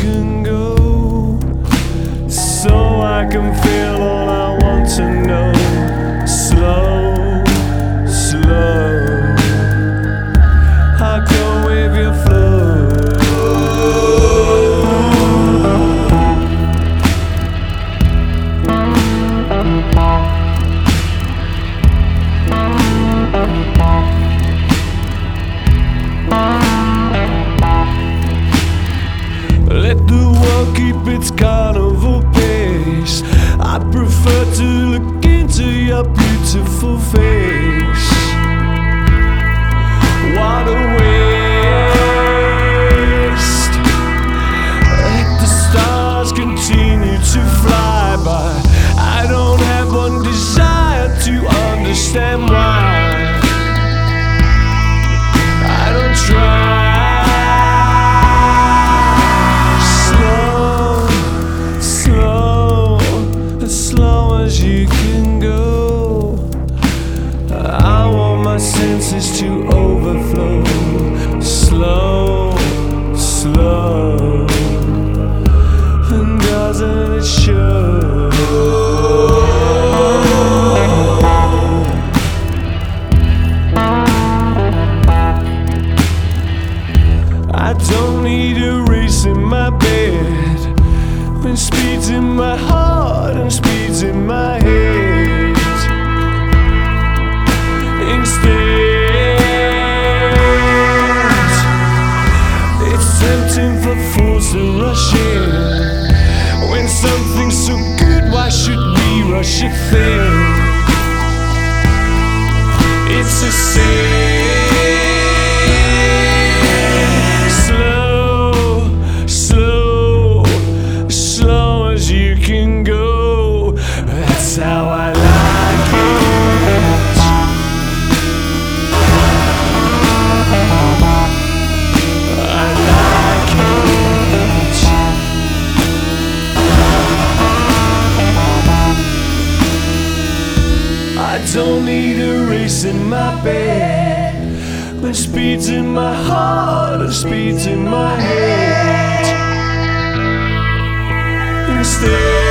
can go. So I can feel all beautiful face. Senses to overflow. Slow, slow, and doesn't it show? I don't need a race in my bed when speed's in my heart and speed's in my tempting for fools to rush in when something's so good. Why should we rush it thin? It's a sin. Don't need a race in my bed when speed's in my heart and speed's in my head. Instead.